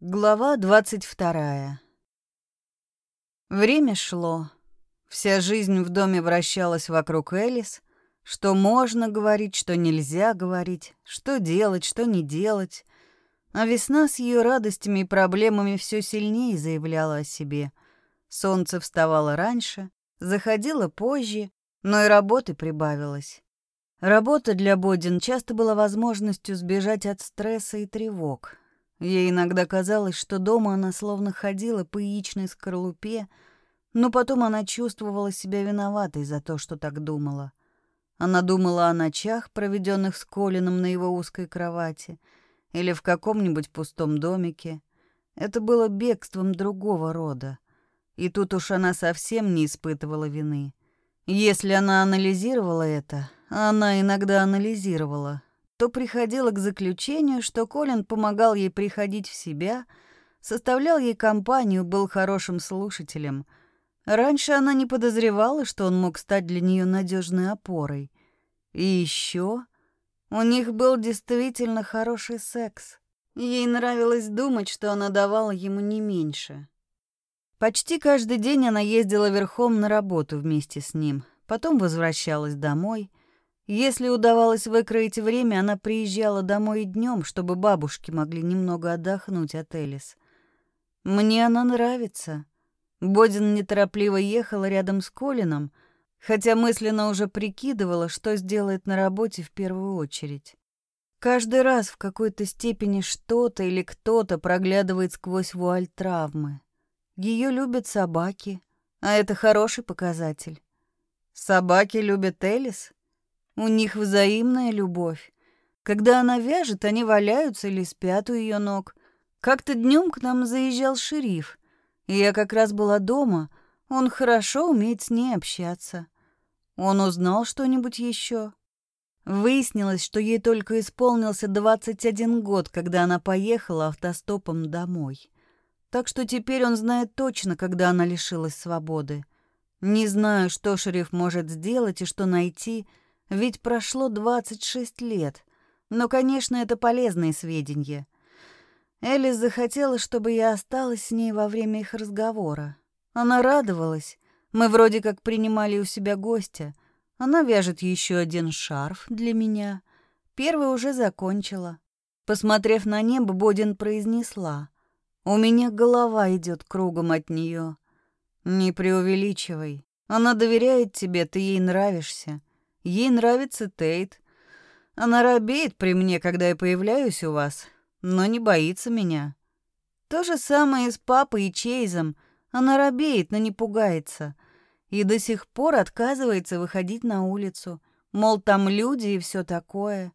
Глава двадцать вторая. Время шло. Вся жизнь в доме вращалась вокруг Элис. Что можно говорить, что нельзя говорить, что делать, что не делать. А весна с ее радостями и проблемами все сильнее заявляла о себе. Солнце вставало раньше, заходило позже, но и работы прибавилось. Работа для Бодин часто была возможностью сбежать от стресса и тревог. Ей иногда казалось, что дома она словно ходила по яичной скорлупе, но потом она чувствовала себя виноватой за то, что так думала. Она думала о ночах, проведенных с Колином на его узкой кровати, или в каком-нибудь пустом домике. Это было бегством другого рода. И тут уж она совсем не испытывала вины. Если она анализировала это, она иногда анализировала, то приходила к заключению, что Колин помогал ей приходить в себя, составлял ей компанию, был хорошим слушателем. Раньше она не подозревала, что он мог стать для нее надежной опорой. И еще у них был действительно хороший секс. Ей нравилось думать, что она давала ему не меньше. Почти каждый день она ездила верхом на работу вместе с ним, потом возвращалась домой — если удавалось выкроить время, она приезжала домой днем, чтобы бабушки могли немного отдохнуть от Элис. Мне она нравится. Бодин неторопливо ехала рядом с Колином, хотя мысленно уже прикидывала, что сделает на работе в первую очередь. Каждый раз в какой-то степени что-то или кто-то проглядывает сквозь вуаль травмы. Ее любят собаки, а это хороший показатель. Собаки любят Элис? У них взаимная любовь. Когда она вяжет, они валяются или спят у ее ног. Как-то днем к нам заезжал шериф, я как раз была дома. Он хорошо умеет с ней общаться. Он узнал что-нибудь еще. Выяснилось, что ей только исполнился 21 год, когда она поехала автостопом домой. Так что теперь он знает точно, когда она лишилась свободы. Не знаю, что шериф может сделать и что найти — ведь прошло 26 лет. Но, конечно, это полезные сведения. Элис захотела, чтобы я осталась с ней во время их разговора. Она радовалась. Мы вроде как принимали у себя гостя. Она вяжет еще один шарф для меня. Первый уже закончила. Посмотрев на небо, Бодин произнесла. «У меня голова идет кругом от нее. Не преувеличивай. Она доверяет тебе, ты ей нравишься. Ей нравится Тейт. Она робеет при мне, когда я появляюсь у вас, но не боится меня. То же самое и с папой и Чейзом. Она робеет, но не пугается. И до сих пор отказывается выходить на улицу. Мол, там люди и все такое.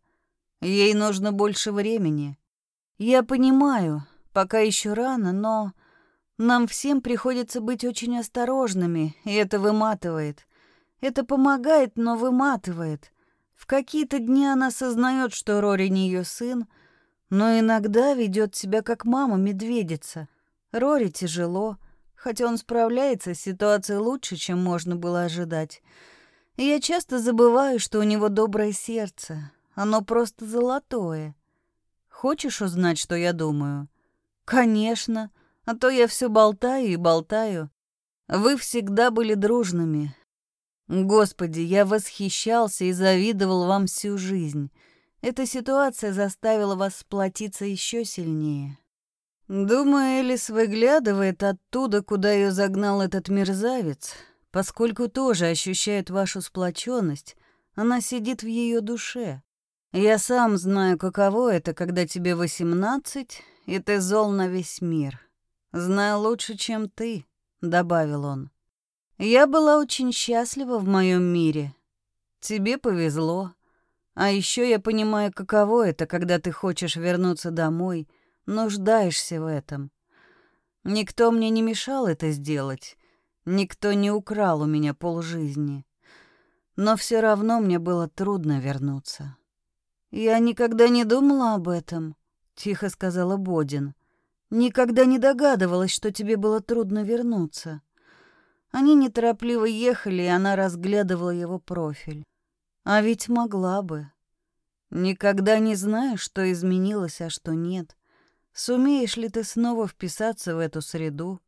Ей нужно больше времени. Я понимаю, пока еще рано, но... Нам всем приходится быть очень осторожными, и это выматывает. Это помогает, но выматывает. В какие-то дни она сознает, что Рори не ее сын, но иногда ведет себя как мама-медведица. Рори тяжело, хотя он справляется с ситуацией лучше, чем можно было ожидать. И я часто забываю, что у него доброе сердце. Оно просто золотое. Хочешь узнать, что я думаю? Конечно, а то я все болтаю и болтаю. Вы всегда были дружными, Господи, я восхищался и завидовал вам всю жизнь. Эта ситуация заставила вас сплотиться еще сильнее. Думаю, Элис выглядывает оттуда, куда ее загнал этот мерзавец, поскольку тоже ощущает вашу сплоченность, она сидит в ее душе. Я сам знаю, каково это, когда тебе восемнадцать, и ты зол на весь мир. Знаю лучше, чем ты, добавил он. Я была очень счастлива в моем мире. Тебе повезло. А еще я понимаю, каково это, когда ты хочешь вернуться домой, нуждаешься в этом. Никто мне не мешал это сделать. Никто не украл у меня полжизни. Но все равно мне было трудно вернуться. Я никогда не думала об этом, тихо сказала Бодин. Никогда не догадывалась, что тебе было трудно вернуться. Они неторопливо ехали, и она разглядывала его профиль. А ведь могла бы. Никогда не знаю, что изменилось, а что нет. Сумеешь ли ты снова вписаться в эту среду?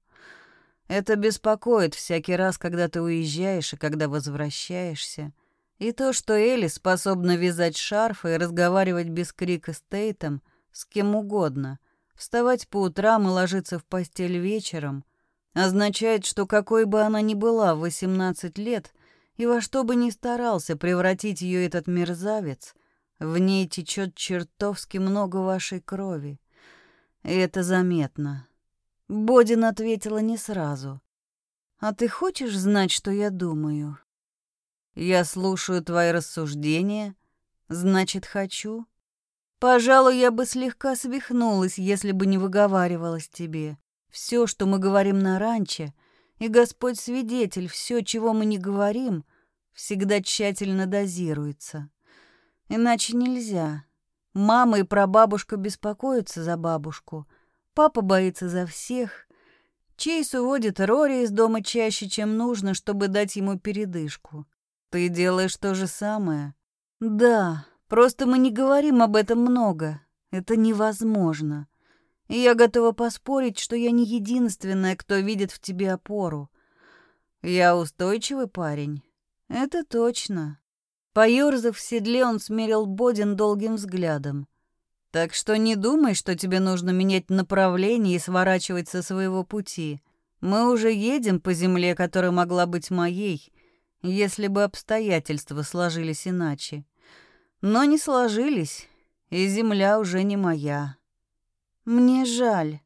Это беспокоит всякий раз, когда ты уезжаешь и когда возвращаешься. И то, что Элли способна вязать шарфы и разговаривать без крика с Тейтом, с кем угодно, вставать по утрам и ложиться в постель вечером, означает, что какой бы она ни была в 18 лет и во что бы ни старался превратить ее этот мерзавец, в ней течет чертовски много вашей крови. И это заметно. Бодин ответила не сразу. «А ты хочешь знать, что я думаю?» «Я слушаю твои рассуждения. Значит, хочу?» «Пожалуй, я бы слегка свихнулась, если бы не выговаривалась тебе. Все, что мы говорим на ранче, и Господь свидетель, все, чего мы не говорим, всегда тщательно дозируется. Иначе нельзя. Мама и прабабушка беспокоятся за бабушку. Папа боится за всех. Чейз уводит Рори из дома чаще, чем нужно, чтобы дать ему передышку. Ты делаешь то же самое? Да, просто мы не говорим об этом много. Это невозможно. Я готова поспорить, что я не единственная, кто видит в тебе опору. Я устойчивый парень. Это точно. Поёрзав в седле, он смерил Бодин долгим взглядом. «Так что не думай, что тебе нужно менять направление и сворачивать со своего пути. Мы уже едем по земле, которая могла быть моей, если бы обстоятельства сложились иначе. Но не сложились, и земля уже не моя. Мне жаль».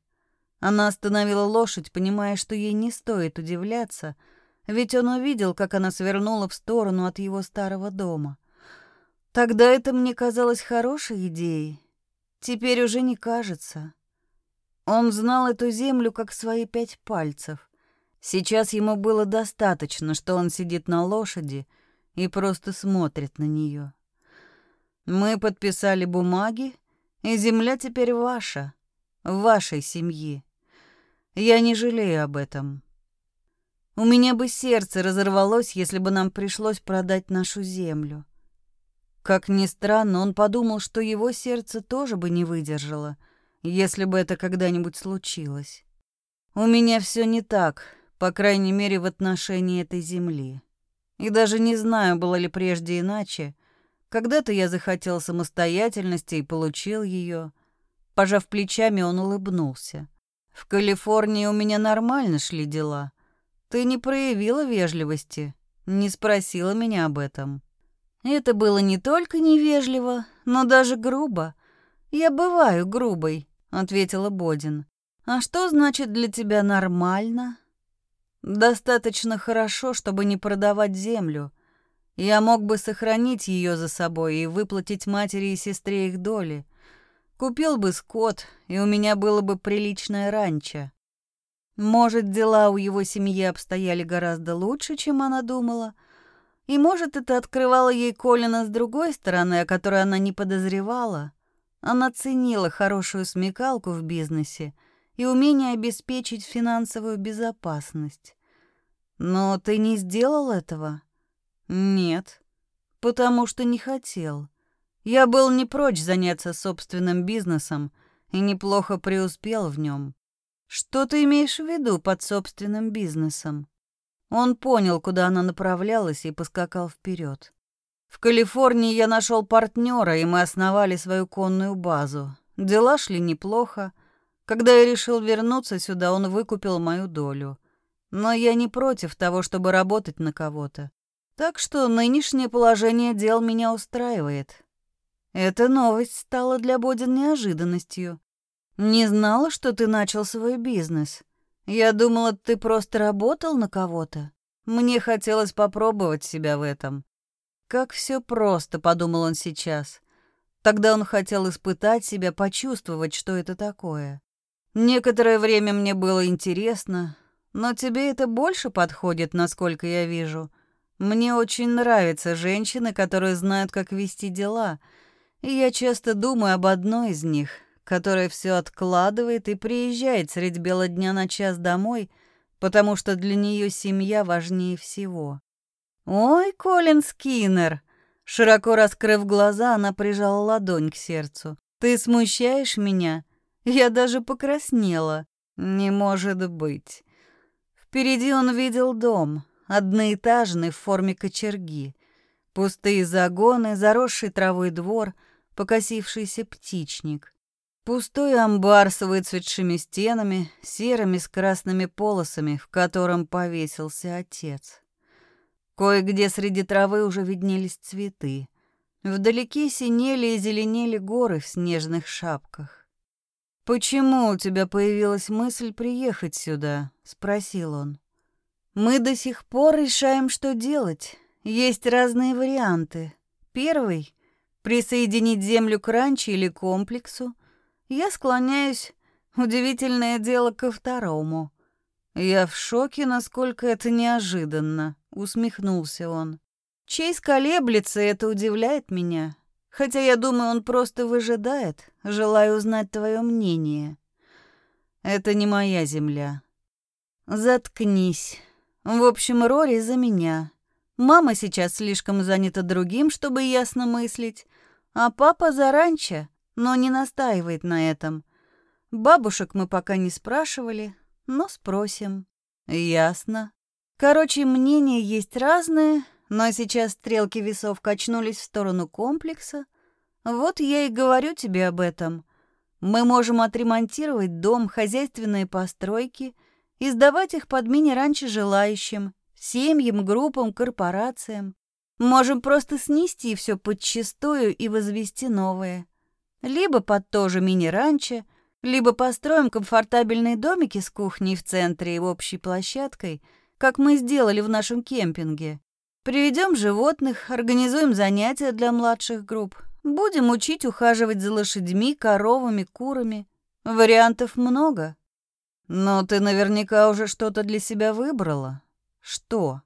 Она остановила лошадь, понимая, что ей не стоит удивляться — ведь он увидел, как она свернула в сторону от его старого дома. Тогда это мне казалось хорошей идеей. Теперь уже не кажется. Он знал эту землю как свои пять пальцев. Сейчас ему было достаточно, что он сидит на лошади и просто смотрит на нее. Мы подписали бумаги, и земля теперь ваша, вашей семьи. Я не жалею об этом. У меня бы сердце разорвалось, если бы нам пришлось продать нашу землю. Как ни странно, он подумал, что его сердце тоже бы не выдержало, если бы это когда-нибудь случилось. У меня все не так, по крайней мере, в отношении этой земли. И даже не знаю, было ли прежде иначе. Когда-то я захотел самостоятельности и получил ее. Пожав плечами, он улыбнулся. В Калифорнии у меня нормально шли дела. Ты не проявила вежливости, не спросила меня об этом. Это было не только невежливо, но даже грубо. Я бываю грубой, ответила Бодин. А что значит для тебя нормально? Достаточно хорошо, чтобы не продавать землю. Я мог бы сохранить ее за собой и выплатить матери и сестре их доли. Купил бы скот, и у меня было бы приличное ранчо. Может, дела у его семьи обстояли гораздо лучше, чем она думала. И, может, это открывало ей Колина с другой стороны, о которой она не подозревала. Она ценила хорошую смекалку в бизнесе и умение обеспечить финансовую безопасность. Но ты не сделал этого? Нет, потому что не хотел. Я был не прочь заняться собственным бизнесом и неплохо преуспел в нем. Что ты имеешь в виду под собственным бизнесом? Он понял, куда она направлялась и поскакал вперед. В Калифорнии я нашел партнера, и мы основали свою конную базу. Дела шли неплохо. Когда я решил вернуться сюда, он выкупил мою долю. Но я не против того, чтобы работать на кого-то. Так что нынешнее положение дел меня устраивает. Эта новость стала для Бодин неожиданностью. Не знала, что ты начал свой бизнес. Я думала, ты просто работал на кого-то. Мне хотелось попробовать себя в этом. Как все просто, подумал он сейчас. Тогда он хотел испытать себя, почувствовать, что это такое. Некоторое время мне было интересно, но тебе это больше подходит, насколько я вижу. Мне очень нравятся женщины, которые знают, как вести дела, и я часто думаю об одной из них — которая все откладывает и приезжает средь бела дня на час домой, потому что для нее семья важнее всего. «Ой, Колин Скиннер!» Широко раскрыв глаза, она прижала ладонь к сердцу. «Ты смущаешь меня? Я даже покраснела. Не может быть. Впереди он видел дом, одноэтажный в форме кочерги. Пустые загоны, заросший травой двор, покосившийся птичник. Пустой амбар с выцветшими стенами, серыми с красными полосами, в котором повесился отец. Кое-где среди травы уже виднелись цветы. Вдалеке синели и зеленели горы в снежных шапках. «Почему у тебя появилась мысль приехать сюда?» — спросил он. «Мы до сих пор решаем, что делать. Есть разные варианты. Первый — присоединить землю к ранчо или комплексу. Я склоняюсь, удивительное дело, ко второму. Я в шоке, насколько это неожиданно усмехнулся он. Чейз колеблется, это удивляет меня. Хотя я думаю, он просто выжидает, желая узнать твое мнение. Это не моя земля. Заткнись. В общем, Рори за меня. Мама сейчас слишком занята другим, чтобы ясно мыслить, а папа за ранчо, но не настаивает на этом. Бабушек мы пока не спрашивали, но спросим. Ясно. Короче, мнения есть разные, но сейчас стрелки весов качнулись в сторону комплекса. Вот я и говорю тебе об этом. Мы можем отремонтировать дом, хозяйственные постройки и сдавать их под мини-ранчо желающим, семьям, группам, корпорациям. Можем просто снести все подчистую и возвести новое. Либо под то же мини-ранчо, либо построим комфортабельные домики с кухней в центре и общей площадкой — как мы сделали в нашем кемпинге. Приведем животных, организуем занятия для младших групп. Будем учить ухаживать за лошадьми, коровами, курами. Вариантов много. Но ты наверняка уже что-то для себя выбрала. Что?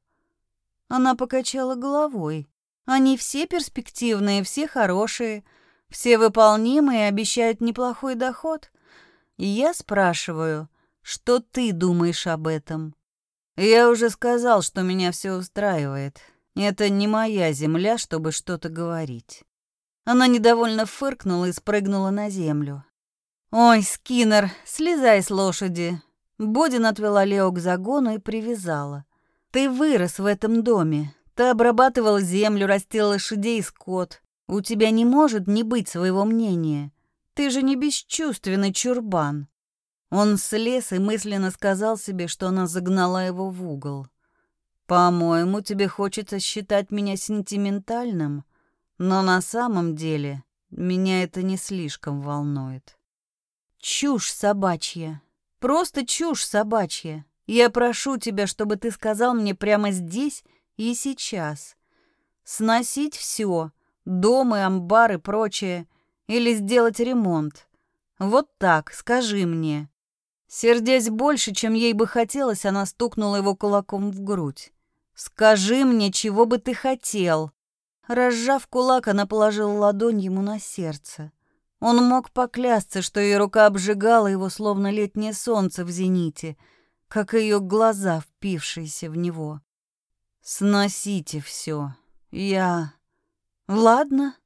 Она покачала головой. Они все перспективные, все хорошие, все выполнимые обещают неплохой доход. И я спрашиваю, что ты думаешь об этом? Я уже сказал, что меня все устраивает. Это не моя земля, чтобы что-то говорить. Она недовольно фыркнула и спрыгнула на землю. «Ой, Скиннер, слезай с лошади!» Бодин отвела Лео к загону и привязала. «Ты вырос в этом доме. Ты обрабатывал землю, растил лошадей и скот. У тебя не может не быть своего мнения. Ты же не бесчувственный чурбан. Он слез и мысленно сказал себе, что она загнала его в угол. «По-моему, тебе хочется считать меня сентиментальным, но на самом деле меня это не слишком волнует». «Чушь собачья. Просто чушь собачья. Я прошу тебя, чтобы ты сказал мне прямо здесь и сейчас. Сносить все, дом и амбар и прочее, или сделать ремонт. Вот так, скажи мне. Сердясь больше, чем ей бы хотелось, она стукнула его кулаком в грудь. «Скажи мне, чего бы ты хотел?» Разжав кулак, она положила ладонь ему на сердце. Он мог поклясться, что ее рука обжигала его, словно летнее солнце в зените, как ее глаза, впившиеся в него. «Сносите все. Я...» «Ладно?»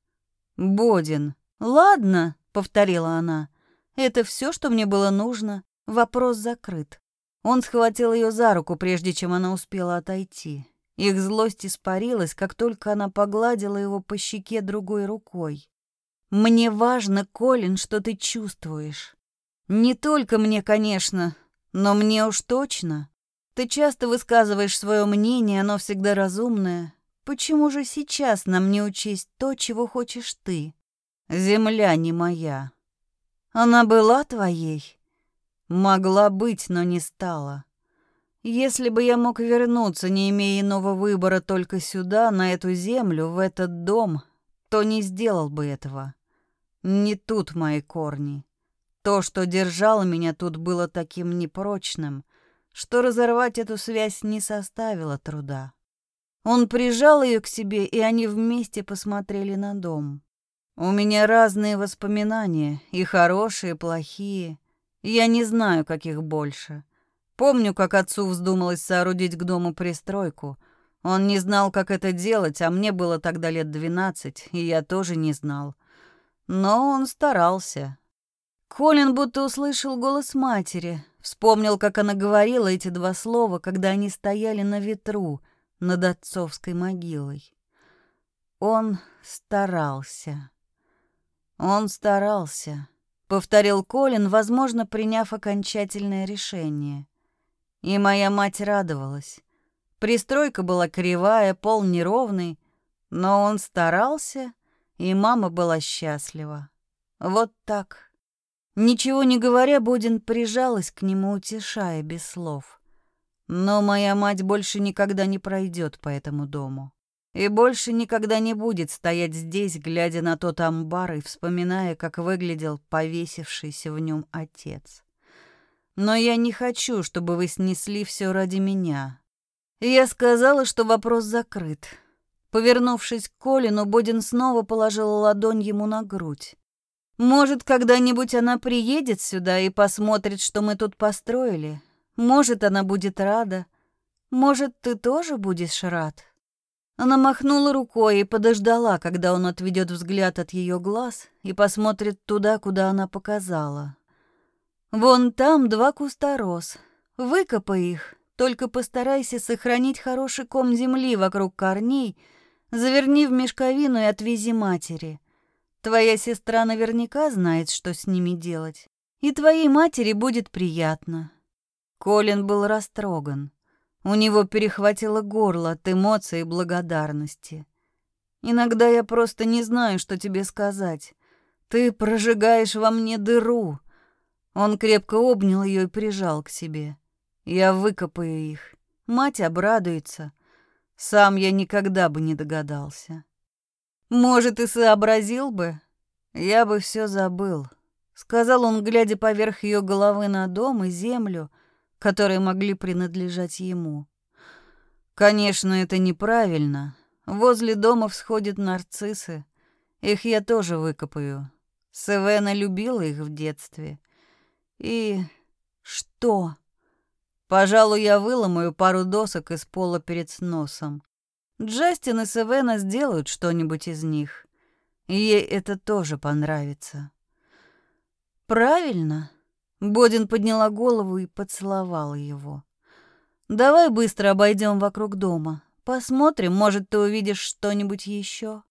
«Бодин». «Ладно», — повторила она. «Это все, что мне было нужно. Вопрос закрыт. Он схватил ее за руку, прежде чем она успела отойти. Их злость испарилась, как только она погладила его по щеке другой рукой. «Мне важно, Колин, что ты чувствуешь. Не только мне, конечно, но мне уж точно. Ты часто высказываешь свое мнение, оно всегда разумное. Почему же сейчас нам не учесть то, чего хочешь ты? Земля не моя. Она была твоей, Могла быть, но не стала. Если бы я мог вернуться, не имея иного выбора только сюда, на эту землю, в этот дом, то не сделал бы этого. Не тут мои корни. То, что держало меня тут, было таким непрочным, что разорвать эту связь не составило труда. Он прижал ее к себе, и они вместе посмотрели на дом. У меня разные воспоминания, и хорошие, и плохие. Я не знаю, каких больше. Помню, как отцу вздумалось соорудить к дому пристройку. Он не знал, как это делать, а мне было тогда лет двенадцать, и я тоже не знал. Но он старался. Колин будто услышал голос матери, вспомнил, как она говорила эти два слова, когда они стояли на ветру над отцовской могилой. Он старался. Он старался, повторил Колин, возможно, приняв окончательное решение. И моя мать радовалась. Пристройка была кривая, пол неровный, но он старался, и мама была счастлива. Вот так. Ничего не говоря, Бодин прижалась к нему, утешая без слов. Но моя мать больше никогда не пройдет по этому дому. И больше никогда не будет стоять здесь, глядя на тот амбар и вспоминая, как выглядел повесившийся в нем отец. Но я не хочу, чтобы вы снесли все ради меня. Я сказала, что вопрос закрыт. Повернувшись к Колину, Бодин снова положила ладонь ему на грудь. Может, когда-нибудь она приедет сюда и посмотрит, что мы тут построили. Может, она будет рада. Может, ты тоже будешь рад. Она махнула рукой и подождала, когда он отведет взгляд от ее глаз и посмотрит туда, куда она показала. Вон там два куста роз. Выкопай их, только постарайся сохранить хороший ком земли вокруг корней, заверни в мешковину и отвези матери. Твоя сестра наверняка знает, что с ними делать. И твоей матери будет приятно. Колин был растроган. У него перехватило горло от эмоций и благодарности. Иногда я просто не знаю, что тебе сказать. Ты прожигаешь во мне дыру. Он крепко обнял ее и прижал к себе. Я выкопаю их. Мать обрадуется. Сам я никогда бы не догадался. Может, и сообразил бы, я бы все забыл, сказал он, глядя поверх ее головы на дом и землю, которые могли принадлежать ему. Конечно, это неправильно. Возле дома всходят нарциссы. Их я тоже выкопаю. Севена любила их в детстве. И что? Пожалуй, я выломаю пару досок из пола перед носом. Джастин и Севена сделают что-нибудь из них. Ей это тоже понравится. Правильно. Бодин подняла голову и поцеловала его. Давай быстро обойдем вокруг дома. Посмотрим, может, ты увидишь что-нибудь еще.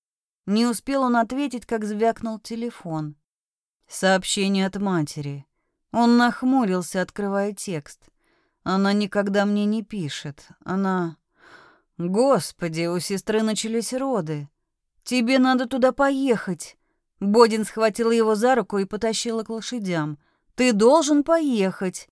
Не успел он ответить, как звякнул телефон. Сообщение от матери. Он нахмурился, открывая текст. Она никогда мне не пишет. Она Господи, у сестры начались роды. Тебе надо туда поехать. Бодин схватил его за руку и потащил к лошадям. Ты должен поехать.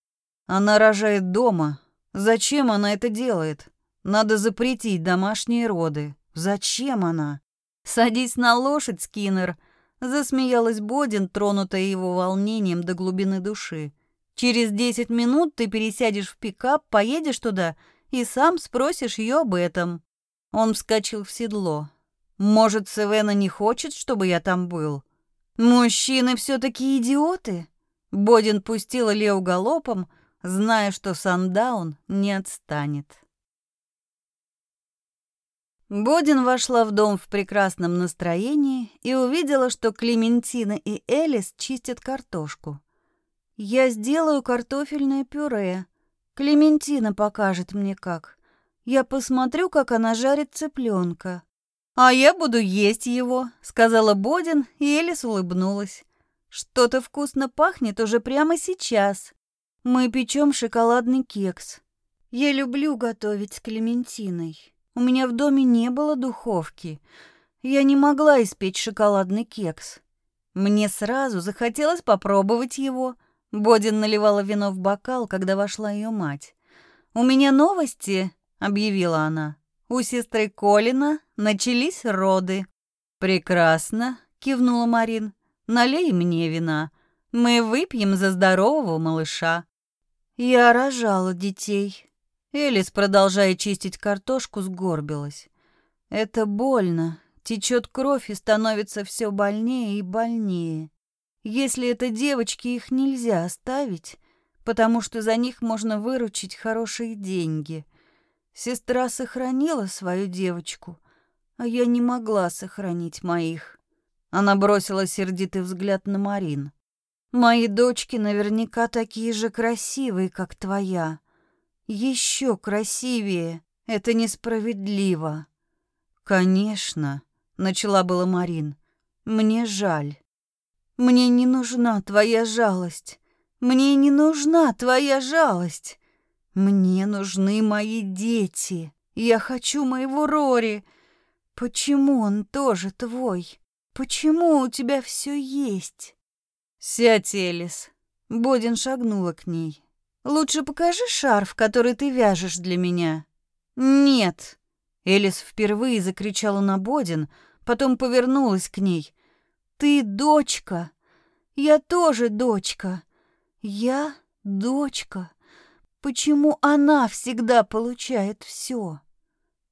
Она рожает дома. Зачем она это делает? Надо запретить домашние роды. Зачем она? Садись на лошадь, Скиннер. Засмеялась Бодин, тронутая его волнением до глубины души. Через десять минут ты пересядешь в пикап, поедешь туда и сам спросишь ее об этом». Он вскочил в седло. «Может, Севена не хочет, чтобы я там был?» «Мужчины все-таки идиоты!» Бодин пустила Лео галопом, зная, что Сандаун не отстанет. Бодин вошла в дом в прекрасном настроении и увидела, что Клементина и Элис чистят картошку. «Я сделаю картофельное пюре», Клементина покажет мне как. Я посмотрю, как она жарит цыпленка. А я буду есть его, сказала Бодин, и Элис улыбнулась. Что-то вкусно пахнет уже прямо сейчас. Мы печем шоколадный кекс. Я люблю готовить с Клементиной. У меня в доме не было духовки. Я не могла испечь шоколадный кекс. Мне сразу захотелось попробовать его. Бодин наливала вино в бокал, когда вошла ее мать. «У меня новости», — объявила она. «У сестры Колина начались роды». «Прекрасно», — кивнула Марин. «Налей мне вина. Мы выпьем за здорового малыша». «Я рожала детей». Элис, продолжая чистить картошку, сгорбилась. «Это больно. Течет кровь и становится все больнее и больнее. Если это девочки, их нельзя оставить, потому что за них можно выручить хорошие деньги. Сестра сохранила свою девочку, а я не могла сохранить моих. Она бросила сердитый взгляд на Марин. Мои дочки наверняка такие же красивые, как твоя. Еще красивее. Это несправедливо. Конечно, начала была Марин. Мне жаль. Мне не нужна твоя жалость. Мне не нужна твоя жалость. Мне нужны мои дети. Я хочу моего Рори. Почему он тоже твой? Почему у тебя все есть? Сядь, Элис. Бодин шагнула к ней. Лучше покажи шарф, который ты вяжешь для меня. Нет. Элис впервые закричала на Бодин, потом повернулась к ней. Ты дочка. Я тоже дочка. Я дочка. Почему она всегда получает все?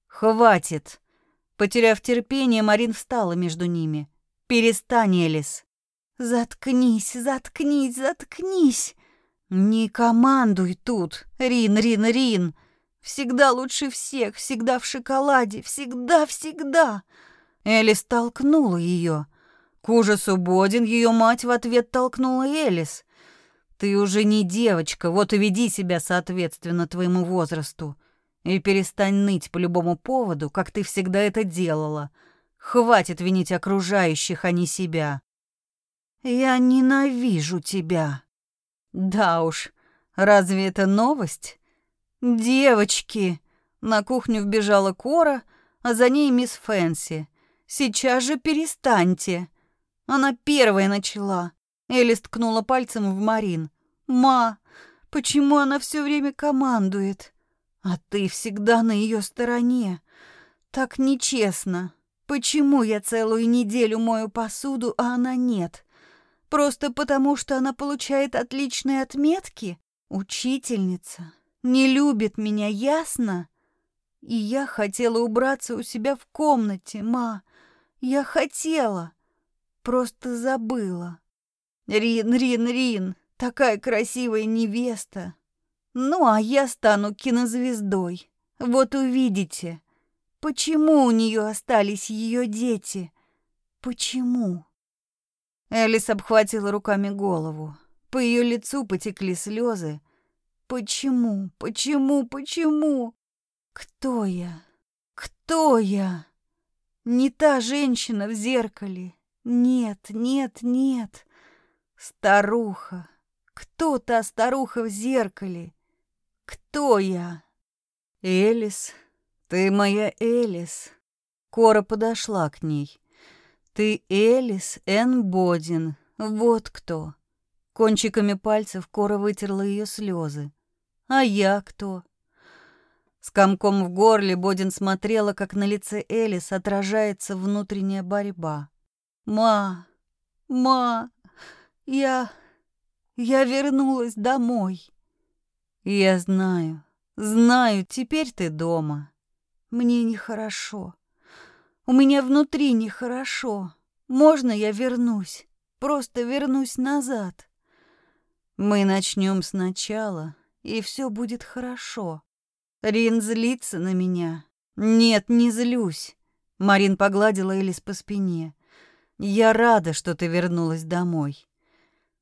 Хватит. Потеряв терпение, Марин встала между ними. Перестань, Элис. Заткнись, заткнись, заткнись. Не командуй тут, Рин, Рин, Рин. Всегда лучше всех, всегда в шоколаде, всегда, всегда. Элис толкнула ее. К ужасу Бодин ее мать в ответ толкнула Элис. Ты уже не девочка, вот и веди себя соответственно твоему возрасту. И перестань ныть по любому поводу, как ты всегда это делала. Хватит винить окружающих, а не себя. Я ненавижу тебя. Да уж, разве это новость? Девочки! На кухню вбежала Кора, а за ней мисс Фэнси. Сейчас же перестаньте. Она первая начала. Элис ткнула пальцем в Марин. «Ма, почему она все время командует? А ты всегда на ее стороне. Так нечестно. Почему я целую неделю мою посуду, а она нет? Просто потому, что она получает отличные отметки? Учительница не любит меня, ясно? И я хотела убраться у себя в комнате, ма. Я хотела. Просто забыла. Рин, Рин, Рин, такая красивая невеста. Ну, а я стану кинозвездой. Вот увидите. Почему у нее остались ее дети? Почему? Элис обхватила руками голову. По ее лицу потекли слезы. Почему? Почему? Почему? Кто я? Кто я? Не та женщина в зеркале. Нет, нет, нет. Старуха. Кто та старуха в зеркале? Кто я? Элис, ты моя Элис. Кора подошла к ней. Ты Элис Эн Бодин. Вот кто. Кончиками пальцев Кора вытерла ее слезы. А я кто? С комком в горле Бодин смотрела, как на лице Элис отражается внутренняя борьба. «Ма! Ма!» Я... я вернулась домой. Я знаю, знаю, теперь ты дома. Мне нехорошо. У меня внутри нехорошо. Можно я вернусь? Просто вернусь назад. Мы начнем сначала, и все будет хорошо. Рин злится на меня. Нет, не злюсь. Марин погладила Элис по спине. Я рада, что ты вернулась домой.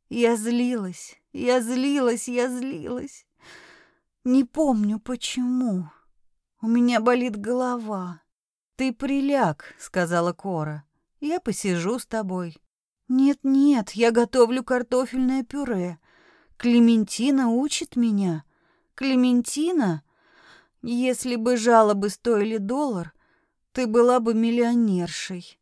Я злилась, я злилась, я злилась. Не помню почему. У меня болит голова. Ты приляг, сказала Кора. Я посижу с тобой. Нет-нет, я готовлю картофельное пюре. Клементина учит меня. Клементина? Если бы жалобы стоили доллар, ты была бы миллионершей.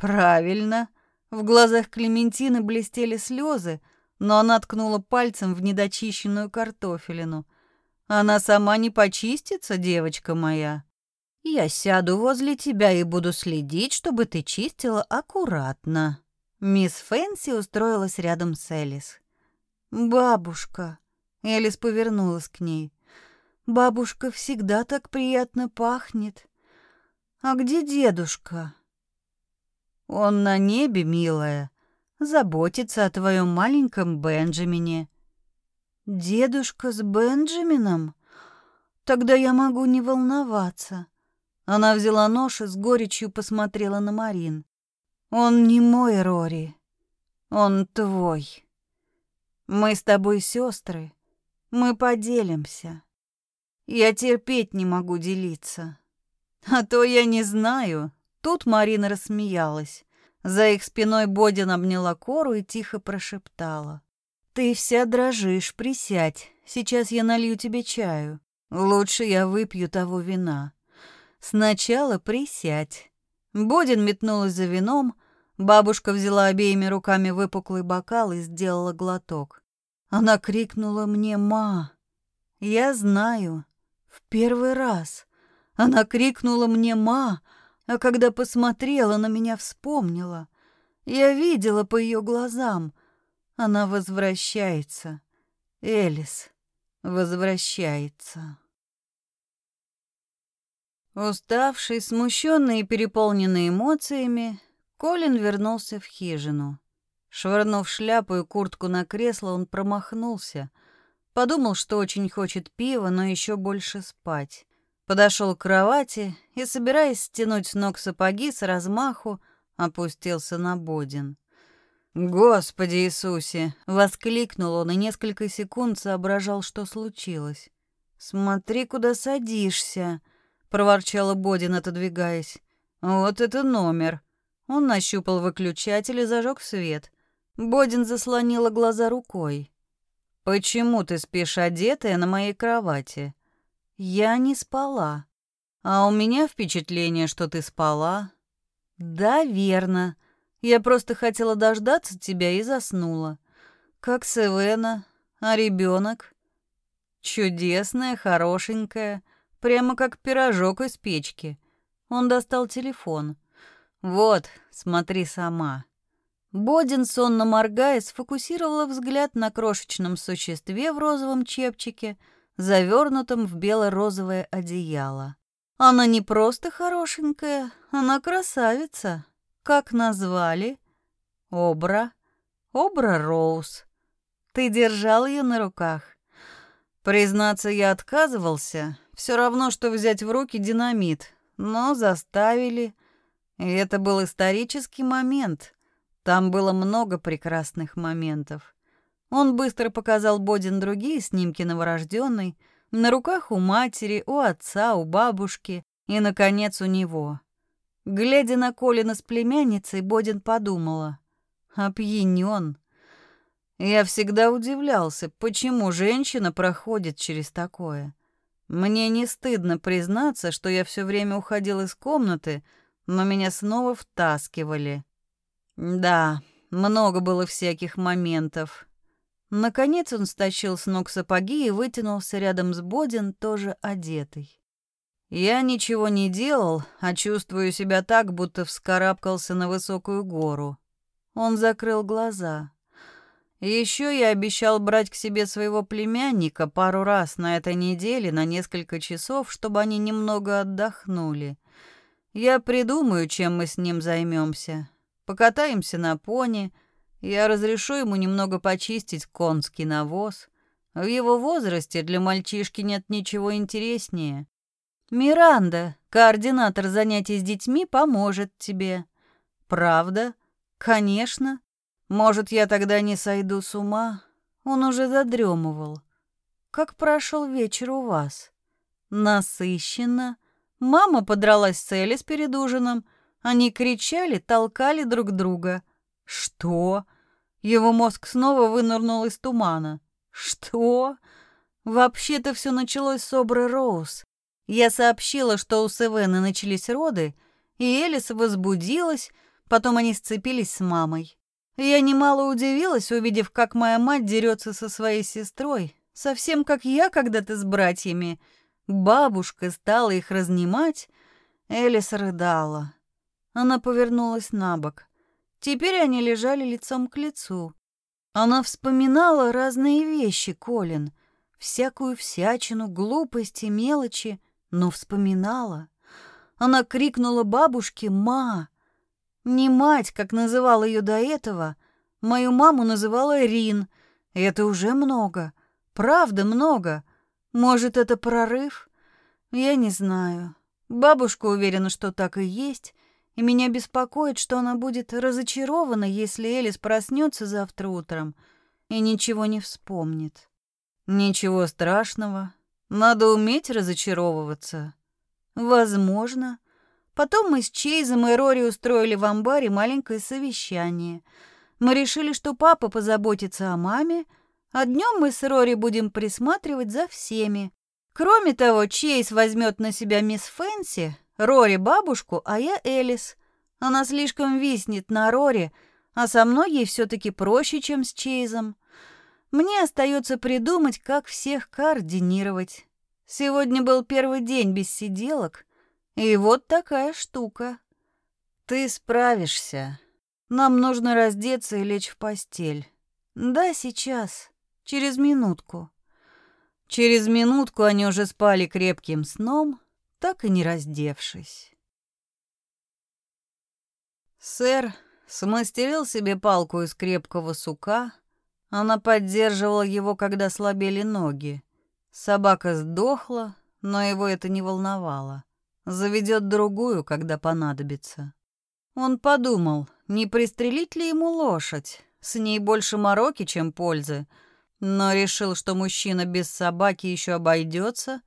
Правильно. В глазах Клементины блестели слезы, но она ткнула пальцем в недочищенную картофелину. «Она сама не почистится, девочка моя. Я сяду возле тебя и буду следить, чтобы ты чистила аккуратно». Мисс Фэнси устроилась рядом с Элис. «Бабушка», — Элис повернулась к ней, — «бабушка всегда так приятно пахнет. А где дедушка?» Он на небе, милая, заботится о твоем маленьком Бенджамине. Дедушка с Бенджамином? Тогда я могу не волноваться. Она взяла нож и с горечью посмотрела на Марин. Он не мой, Рори. Он твой. Мы с тобой сестры. Мы поделимся. Я терпеть не могу делиться. А то я не знаю. Тут Марина рассмеялась. За их спиной Бодин обняла Кору и тихо прошептала. «Ты вся дрожишь, присядь. Сейчас я налью тебе чаю. Лучше я выпью того вина. Сначала присядь». Бодин метнулась за вином, бабушка взяла обеими руками выпуклый бокал и сделала глоток. Она крикнула мне «Ма!». Я знаю, в первый раз. Она крикнула мне «Ма!», а когда посмотрела на меня, вспомнила. Я видела по ее глазам. Она возвращается. Элис возвращается. Уставший, смущенный и переполненный эмоциями, Колин вернулся в хижину. Швырнув шляпу и куртку на кресло, он промахнулся. Подумал, что очень хочет пива, но еще больше спать. Подошел к кровати и, собираясь стянуть с ног сапоги с размаху, опустился на бодин. «Господи Иисусе!» — воскликнул он и несколько секунд соображал, что случилось. «Смотри, куда садишься!» — проворчала Бодин, отодвигаясь. «Вот это номер!» Он нащупал выключатель и зажег свет. Бодин заслонила глаза рукой. «Почему ты спишь одетая на моей кровати?» Я не спала. А у меня впечатление, что ты спала. Да, верно. Я просто хотела дождаться тебя и заснула. Как Севена, а ребенок? Чудесная, хорошенькая, прямо как пирожок из печки. Он достал телефон. Вот, смотри сама. Бодин, сонно моргая, сфокусировала взгляд на крошечном существе в розовом чепчике — завернутом в бело-розовое одеяло. Она не просто хорошенькая, она красавица. Как назвали? Обра. Обра Роуз. Ты держал ее на руках. Признаться, я отказывался. Все равно, что взять в руки динамит. Но заставили. И это был исторический момент. Там было много прекрасных моментов. Он быстро показал Бодин другие снимки новорожденной, на руках у матери, у отца, у бабушки и, наконец, у него. Глядя на Колина с племянницей, Бодин подумала. Опьянён. Я всегда удивлялся, почему женщина проходит через такое. Мне не стыдно признаться, что я все время уходил из комнаты, но меня снова втаскивали. Да, много было всяких моментов. Наконец он стащил с ног сапоги и вытянулся рядом с Бодин, тоже одетый. Я ничего не делал, а чувствую себя так, будто вскарабкался на высокую гору. Он закрыл глаза. Еще я обещал брать к себе своего племянника пару раз на этой неделе на несколько часов, чтобы они немного отдохнули. Я придумаю, чем мы с ним займемся. Покатаемся на пони, я разрешу ему немного почистить конский навоз. В его возрасте для мальчишки нет ничего интереснее. Миранда, координатор занятий с детьми, поможет тебе. Правда? Конечно. Может, я тогда не сойду с ума? Он уже задремывал. Как прошел вечер у вас? Насыщенно. Мама подралась с Элис перед ужином. Они кричали, толкали друг друга. Что? Его мозг снова вынырнул из тумана. Что? Вообще-то все началось с Обры Роуз. Я сообщила, что у Севены начались роды, и Элис возбудилась, потом они сцепились с мамой. Я немало удивилась, увидев, как моя мать дерется со своей сестрой, совсем как я когда-то с братьями. Бабушка стала их разнимать. Элис рыдала. Она повернулась на бок. Теперь они лежали лицом к лицу. Она вспоминала разные вещи, Колин, всякую всячину, глупости, мелочи, но вспоминала. Она крикнула бабушке «Ма!». Не мать, как называла ее до этого, мою маму называла Рин. Это уже много. Правда, много. Может, это прорыв? Я не знаю. Бабушка уверена, что так и есть — и меня беспокоит, что она будет разочарована, если Элис проснется завтра утром и ничего не вспомнит. Ничего страшного. Надо уметь разочаровываться. Возможно. Потом мы с Чейзом и Рори устроили в амбаре маленькое совещание. Мы решили, что папа позаботится о маме, а днем мы с Рори будем присматривать за всеми. Кроме того, Чейз возьмет на себя мисс Фэнси, Рори бабушку, а я Элис. Она слишком виснет на Рори, а со мной ей все-таки проще, чем с Чейзом. Мне остается придумать, как всех координировать. Сегодня был первый день без сиделок, и вот такая штука. Ты справишься. Нам нужно раздеться и лечь в постель. Да, сейчас. Через минутку. Через минутку они уже спали крепким сном, так и не раздевшись. Сэр смастерил себе палку из крепкого сука. Она поддерживала его, когда слабели ноги. Собака сдохла, но его это не волновало. Заведет другую, когда понадобится. Он подумал, не пристрелить ли ему лошадь. С ней больше мороки, чем пользы. Но решил, что мужчина без собаки еще обойдется,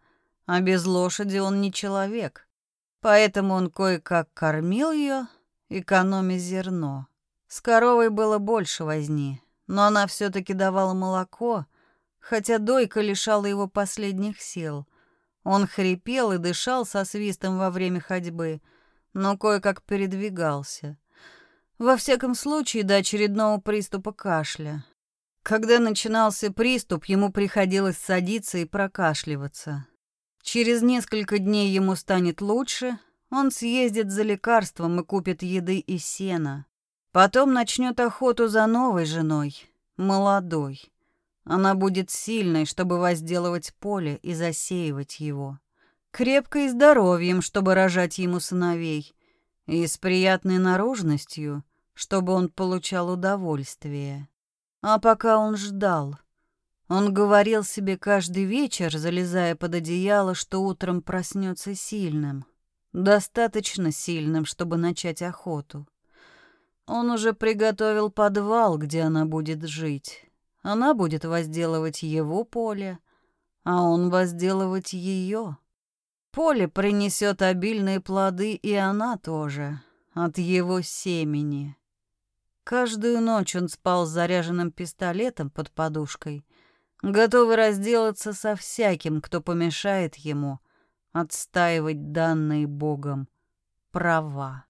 а без лошади он не человек. Поэтому он кое-как кормил ее, экономя зерно. С коровой было больше возни, но она все-таки давала молоко, хотя дойка лишала его последних сил. Он хрипел и дышал со свистом во время ходьбы, но кое-как передвигался. Во всяком случае, до очередного приступа кашля. Когда начинался приступ, ему приходилось садиться и прокашливаться. Через несколько дней ему станет лучше, он съездит за лекарством и купит еды и сена. Потом начнет охоту за новой женой, молодой. Она будет сильной, чтобы возделывать поле и засеивать его. Крепкой здоровьем, чтобы рожать ему сыновей. И с приятной наружностью, чтобы он получал удовольствие. А пока он ждал, он говорил себе каждый вечер, залезая под одеяло, что утром проснется сильным. Достаточно сильным, чтобы начать охоту. Он уже приготовил подвал, где она будет жить. Она будет возделывать его поле, а он возделывать ее. Поле принесет обильные плоды, и она тоже, от его семени. Каждую ночь он спал с заряженным пистолетом под подушкой, готовый разделаться со всяким, кто помешает ему отстаивать данные Богом права.